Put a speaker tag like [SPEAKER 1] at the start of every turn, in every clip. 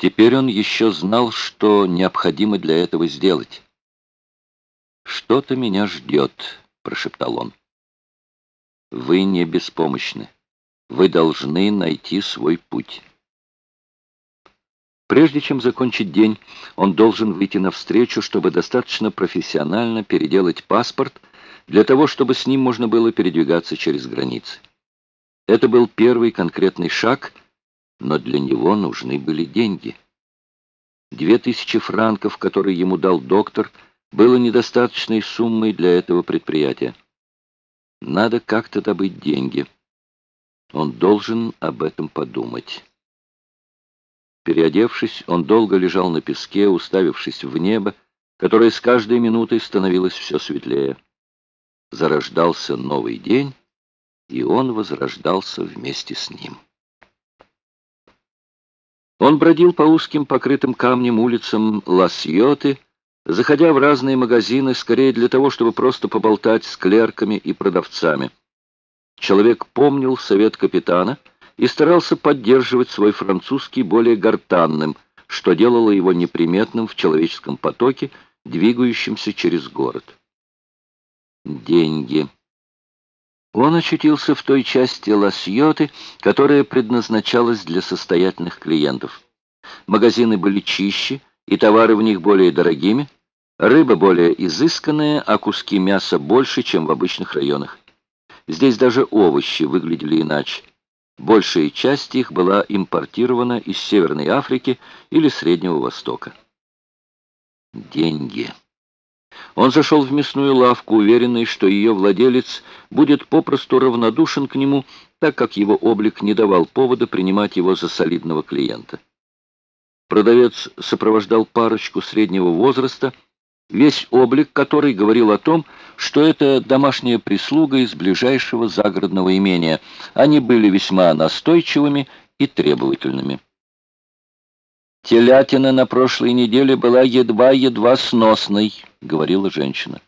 [SPEAKER 1] Теперь он еще знал, что необходимо для этого сделать. «Что-то меня ждет», — прошептал он. «Вы не беспомощны. Вы должны найти свой путь». Прежде чем закончить день, он должен выйти навстречу, чтобы достаточно профессионально переделать паспорт для того, чтобы с ним можно было передвигаться через границы. Это был первый конкретный шаг, но для него нужны были деньги. Две тысячи франков, которые ему дал доктор, было недостаточной суммой для этого предприятия. Надо как-то добыть деньги. Он должен об этом подумать. Переодевшись, он долго лежал на песке, уставившись в небо, которое с каждой минутой становилось все светлее. Зарождался новый день, и он возрождался вместе с ним. Он бродил по узким покрытым камнем улицам Лас-Йоты, заходя в разные магазины, скорее для того, чтобы просто поболтать с клерками и продавцами. Человек помнил совет капитана — и старался поддерживать свой французский более гортанным, что делало его неприметным в человеческом потоке, двигающемся через город. Деньги. Он очутился в той части Ласьоты, которая предназначалась для состоятельных клиентов. Магазины были чище, и товары в них более дорогими, рыба более изысканная, а куски мяса больше, чем в обычных районах. Здесь даже овощи выглядели иначе. Большая часть их была импортирована из Северной Африки или Среднего Востока. Деньги. Он зашел в мясную лавку, уверенный, что ее владелец будет попросту равнодушен к нему, так как его облик не давал повода принимать его за солидного клиента. Продавец сопровождал парочку среднего возраста, весь облик которой говорил о том, что это домашняя прислуга из ближайшего загородного имения. Они были весьма настойчивыми и требовательными. «Телятина на прошлой неделе была едва-едва сносной», — говорила женщина.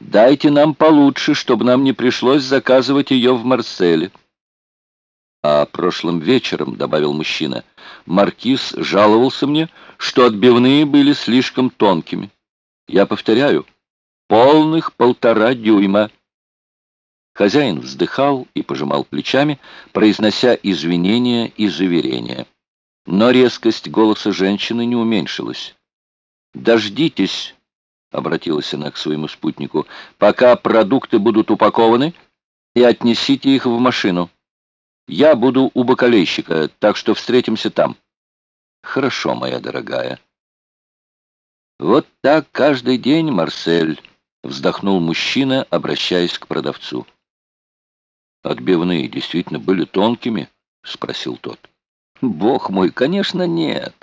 [SPEAKER 1] «Дайте нам получше, чтобы нам не пришлось заказывать ее в Марселе». «А прошлым вечером», — добавил мужчина, — «маркиз жаловался мне, что отбивные были слишком тонкими». Я повторяю, полных полтора дюйма. Хозяин вздыхал и пожимал плечами, произнося извинения и заверения. Но резкость голоса женщины не уменьшилась. «Дождитесь», — обратилась она к своему спутнику, «пока продукты будут упакованы, и отнесите их в машину. Я буду у бакалейщика, так что встретимся там». «Хорошо, моя дорогая». «Вот так каждый день, Марсель», — вздохнул мужчина, обращаясь к продавцу. «Отбивные действительно были тонкими?» — спросил тот. «Бог мой, конечно, нет.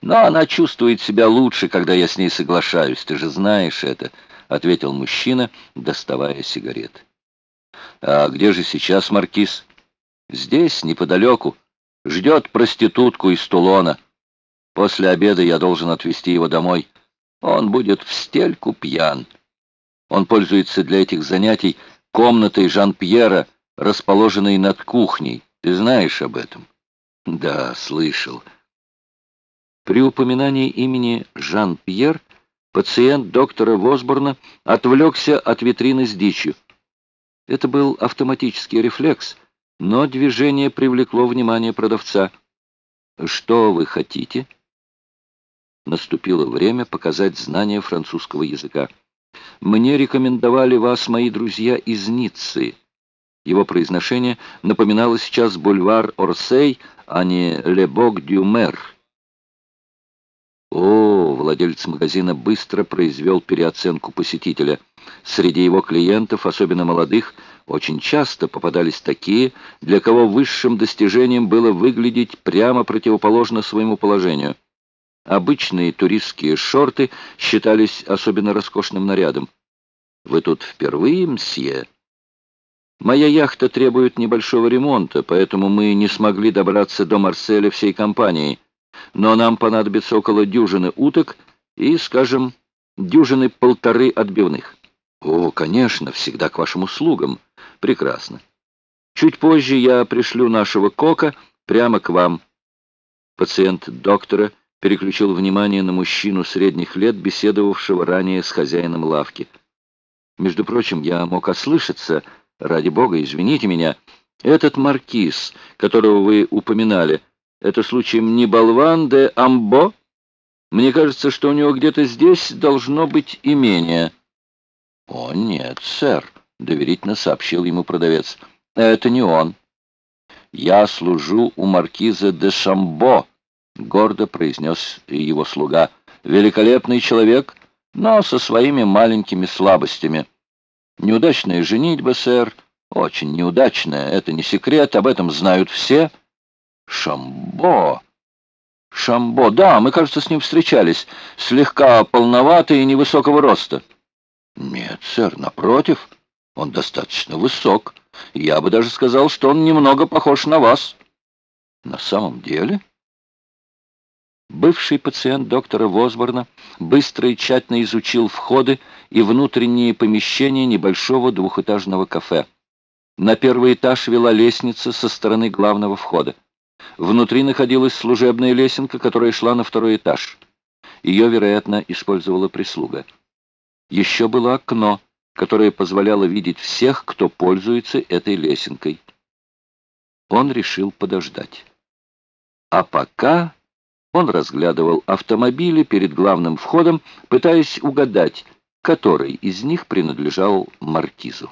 [SPEAKER 1] Но она чувствует себя лучше, когда я с ней соглашаюсь, ты же знаешь это», — ответил мужчина, доставая сигарет. «А где же сейчас маркиз?» «Здесь, неподалеку. Ждет проститутку из Тулона. После обеда я должен отвезти его домой». Он будет в стельку пьян. Он пользуется для этих занятий комнатой Жан-Пьера, расположенной над кухней. Ты знаешь об этом? Да, слышал. При упоминании имени Жан-Пьер пациент доктора Восборна отвлекся от витрины с дичью. Это был автоматический рефлекс, но движение привлекло внимание продавца. «Что вы хотите?» Наступило время показать знание французского языка. «Мне рекомендовали вас мои друзья из Ниццы». Его произношение напоминало сейчас бульвар Орсей, а не Лебок-дю-Мер. О, владелец магазина быстро произвел переоценку посетителя. Среди его клиентов, особенно молодых, очень часто попадались такие, для кого высшим достижением было выглядеть прямо противоположно своему положению. Обычные туристские шорты считались особенно роскошным нарядом. «Вы тут впервые, мсье?» «Моя яхта требует небольшого ремонта, поэтому мы не смогли добраться до Марселя всей компанией. Но нам понадобится около дюжины уток и, скажем, дюжины полторы отбивных». «О, конечно, всегда к вашим услугам. Прекрасно. Чуть позже я пришлю нашего кока прямо к вам». Пациент доктора переключил внимание на мужчину средних лет, беседовавшего ранее с хозяином лавки. «Между прочим, я мог ослышаться. Ради бога, извините меня. Этот маркиз, которого вы упоминали, это случаем не болван де Амбо? Мне кажется, что у него где-то здесь должно быть имение». «О, нет, сэр», — доверительно сообщил ему продавец. «Это не он». «Я служу у маркиза де Шамбо», — гордо произнес его слуга. «Великолепный человек, но со своими маленькими слабостями. Неудачная женитьба, сэр, очень неудачная, это не секрет, об этом знают все». «Шамбо!» «Шамбо, да, мы, кажется, с ним встречались, слегка полноватый и невысокого роста». «Нет, сэр, напротив, он достаточно высок». Я бы даже сказал, что он немного похож на вас. На самом деле? Бывший пациент доктора Возборна быстро и тщательно изучил входы и внутренние помещения небольшого двухэтажного кафе. На первый этаж вела лестница со стороны главного входа. Внутри находилась служебная лесенка, которая шла на второй этаж. Ее, вероятно, использовала прислуга. Еще было окно, которая позволяла видеть всех, кто пользуется этой лесенкой. Он решил подождать. А пока он разглядывал автомобили перед главным входом, пытаясь угадать, который из них принадлежал маркизу.